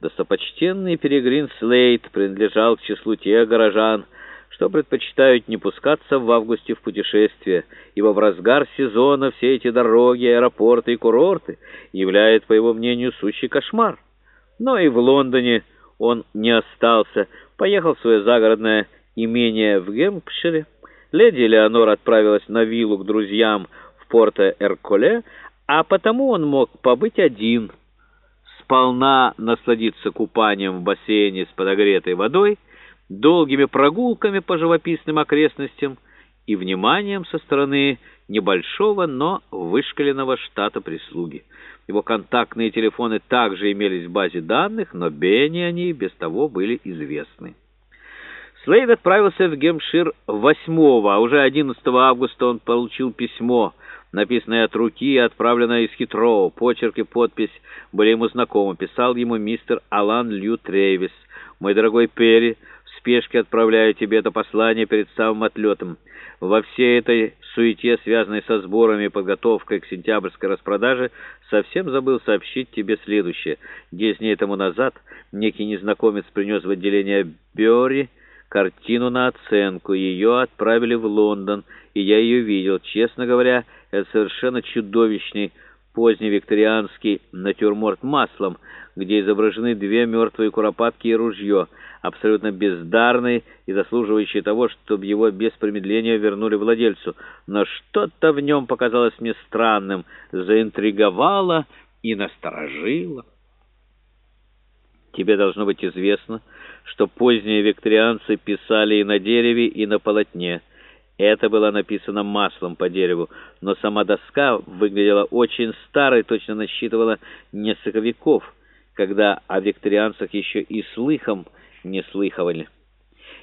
Достопочтенный Перегрин Слейт принадлежал к числу тех горожан, что предпочитают не пускаться в августе в путешествие, ибо в разгар сезона все эти дороги, аэропорты и курорты являют, по его мнению, сущий кошмар. Но и в Лондоне он не остался, поехал в свое загородное имение в Гемпшире. Леди Леонор отправилась на виллу к друзьям в Порто-Эрколе, а потому он мог побыть один, сполна насладиться купанием в бассейне с подогретой водой, долгими прогулками по живописным окрестностям и вниманием со стороны небольшого, но вышкаленного штата прислуги. Его контактные телефоны также имелись в базе данных, но Бенни они без того были известны. Слейд отправился в Гемшир 8 а уже 11 августа он получил письмо — написанное от руки и отправленное из Хитроу. Почерк и подпись были ему знакомы. Писал ему мистер Алан Лью Трейвис. «Мой дорогой Перри, в спешке отправляю тебе это послание перед самым отлетом. Во всей этой суете, связанной со сборами и подготовкой к сентябрьской распродаже, совсем забыл сообщить тебе следующее. Десять дней тому назад некий незнакомец принес в отделение Бёрри картину на оценку. Ее отправили в Лондон, и я ее видел. Честно говоря, это совершенно чудовищный поздневикторианский натюрморт маслом, где изображены две мертвые куропатки и ружье, абсолютно бездарный и заслуживающий того, чтобы его без промедления вернули владельцу. Но что-то в нем показалось мне странным, заинтриговало и насторожило. Тебе должно быть известно, что поздние викторианцы писали и на дереве, и на полотне. Это было написано маслом по дереву, но сама доска выглядела очень старой, точно насчитывала несколько веков, когда о викторианцах еще и слыхом не слыхивали.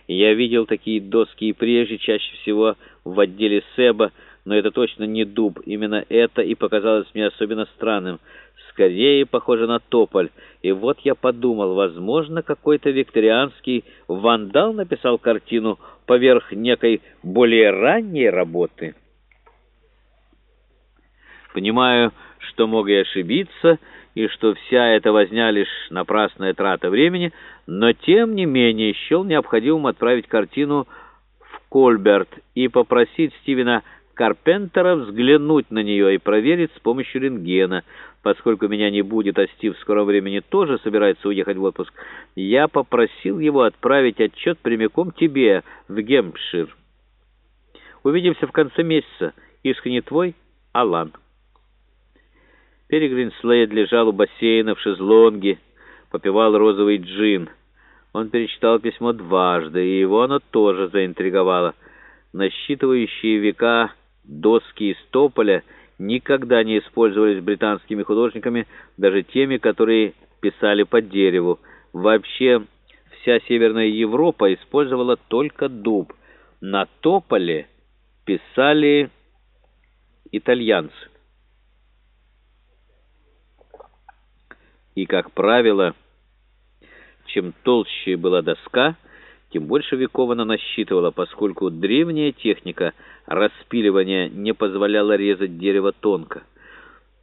Я видел такие доски и прежде, чаще всего в отделе Себа, но это точно не дуб. Именно это и показалось мне особенно странным. Скорее похоже на тополь. И вот я подумал, возможно, какой-то викторианский вандал написал картину поверх некой более ранней работы. Понимаю, что мог и ошибиться, и что вся эта возня лишь напрасная трата времени, но тем не менее счел необходимым отправить картину в Кольберт и попросить Стивена Карпентера взглянуть на нее и проверить с помощью рентгена. Поскольку меня не будет, а Стив в скором времени тоже собирается уехать в отпуск, я попросил его отправить отчет прямиком тебе в Гемпшир. Увидимся в конце месяца. Искренне твой, Алан. Перегрин Слейд лежал у бассейна в шезлонге, попивал розовый джин. Он перечитал письмо дважды, и его оно тоже заинтриговало. Насчитывающие века доски из тополя никогда не использовались британскими художниками, даже теми, которые писали по дереву. Вообще, вся Северная Европа использовала только дуб. На тополе писали итальянцы. И, как правило, чем толще была доска, тем больше веков она насчитывала, поскольку древняя техника распиливания не позволяла резать дерево тонко.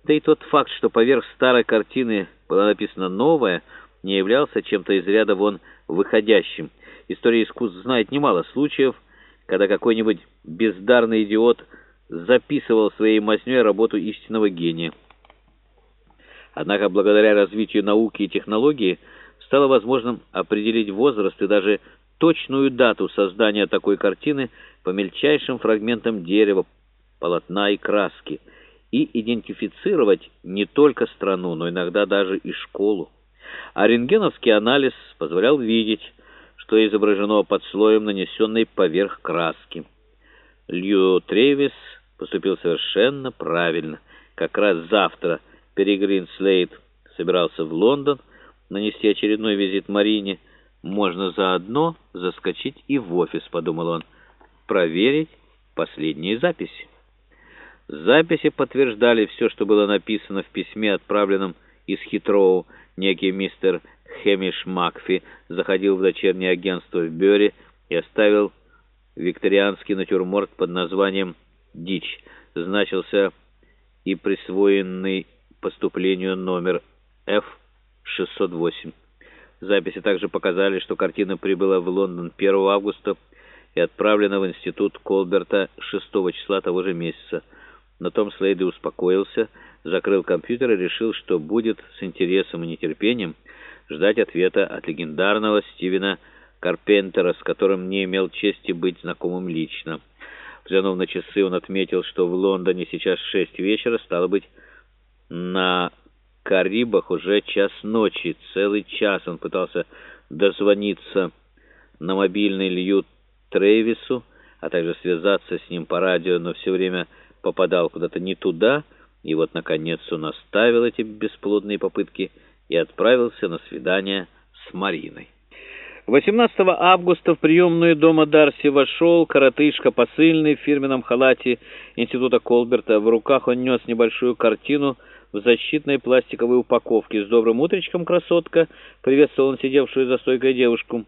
Да и тот факт, что поверх старой картины была написана новая, не являлся чем-то из ряда вон выходящим. История искусств знает немало случаев, когда какой-нибудь бездарный идиот записывал своей мазнёй работу истинного гения. Однако благодаря развитию науки и технологии стало возможным определить возраст и даже точную дату создания такой картины по мельчайшим фрагментам дерева, полотна и краски, и идентифицировать не только страну, но иногда даже и школу. А рентгеновский анализ позволял видеть, что изображено под слоем, нанесенной поверх краски. Лью Тревис поступил совершенно правильно. Как раз завтра Перегрин Слейд собирался в Лондон нанести очередной визит Марине, можно заодно заскочить и в офис, подумал он, проверить последние записи. Записи подтверждали все, что было написано в письме, отправленном из Хитроу. Некий мистер Хэмиш Макфи заходил в дочернее агентство в Бёре и оставил викторианский натюрморт под названием «Дичь». Значился и присвоенный поступлению номер F-608. Записи также показали, что картина прибыла в Лондон 1 августа и отправлена в институт Колберта 6 числа того же месяца. На том Слейды успокоился, закрыл компьютер и решил, что будет с интересом и нетерпением ждать ответа от легендарного Стивена Карпентера, с которым не имел чести быть знакомым лично. Взглянув на часы, он отметил, что в Лондоне сейчас шесть вечера, стало быть, на Карибах уже час ночи. Целый час он пытался дозвониться на мобильный Лью Трейвису, а также связаться с ним по радио, но все время попадал куда-то не туда, и вот, наконец, он оставил эти бесплодные попытки и отправился на свидание с Мариной. 18 августа в приемную дома Дарси вошел коротышка посыльный в фирменном халате института Колберта. В руках он нес небольшую картину в защитной пластиковой упаковке. «С добрым утречком, красотка!» — приветствовал он сидевшую за стойкой девушку.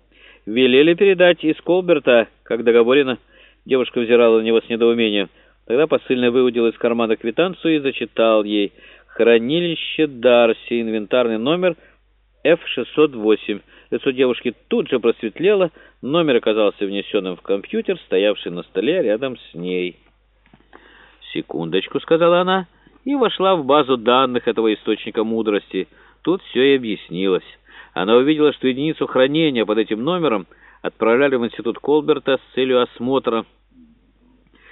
«Велели передать из Колберта, как договорено». Девушка взирала на него с недоумением. Тогда посыльный выудил из кармана квитанцию и зачитал ей. «Хранилище Дарси, инвентарный номер F608». Лицо девушки тут же просветлело, номер оказался внесенным в компьютер, стоявший на столе рядом с ней. «Секундочку», — сказала она, и вошла в базу данных этого источника мудрости. Тут все и объяснилось. Она увидела, что единицу хранения под этим номером отправляли в институт Колберта с целью осмотра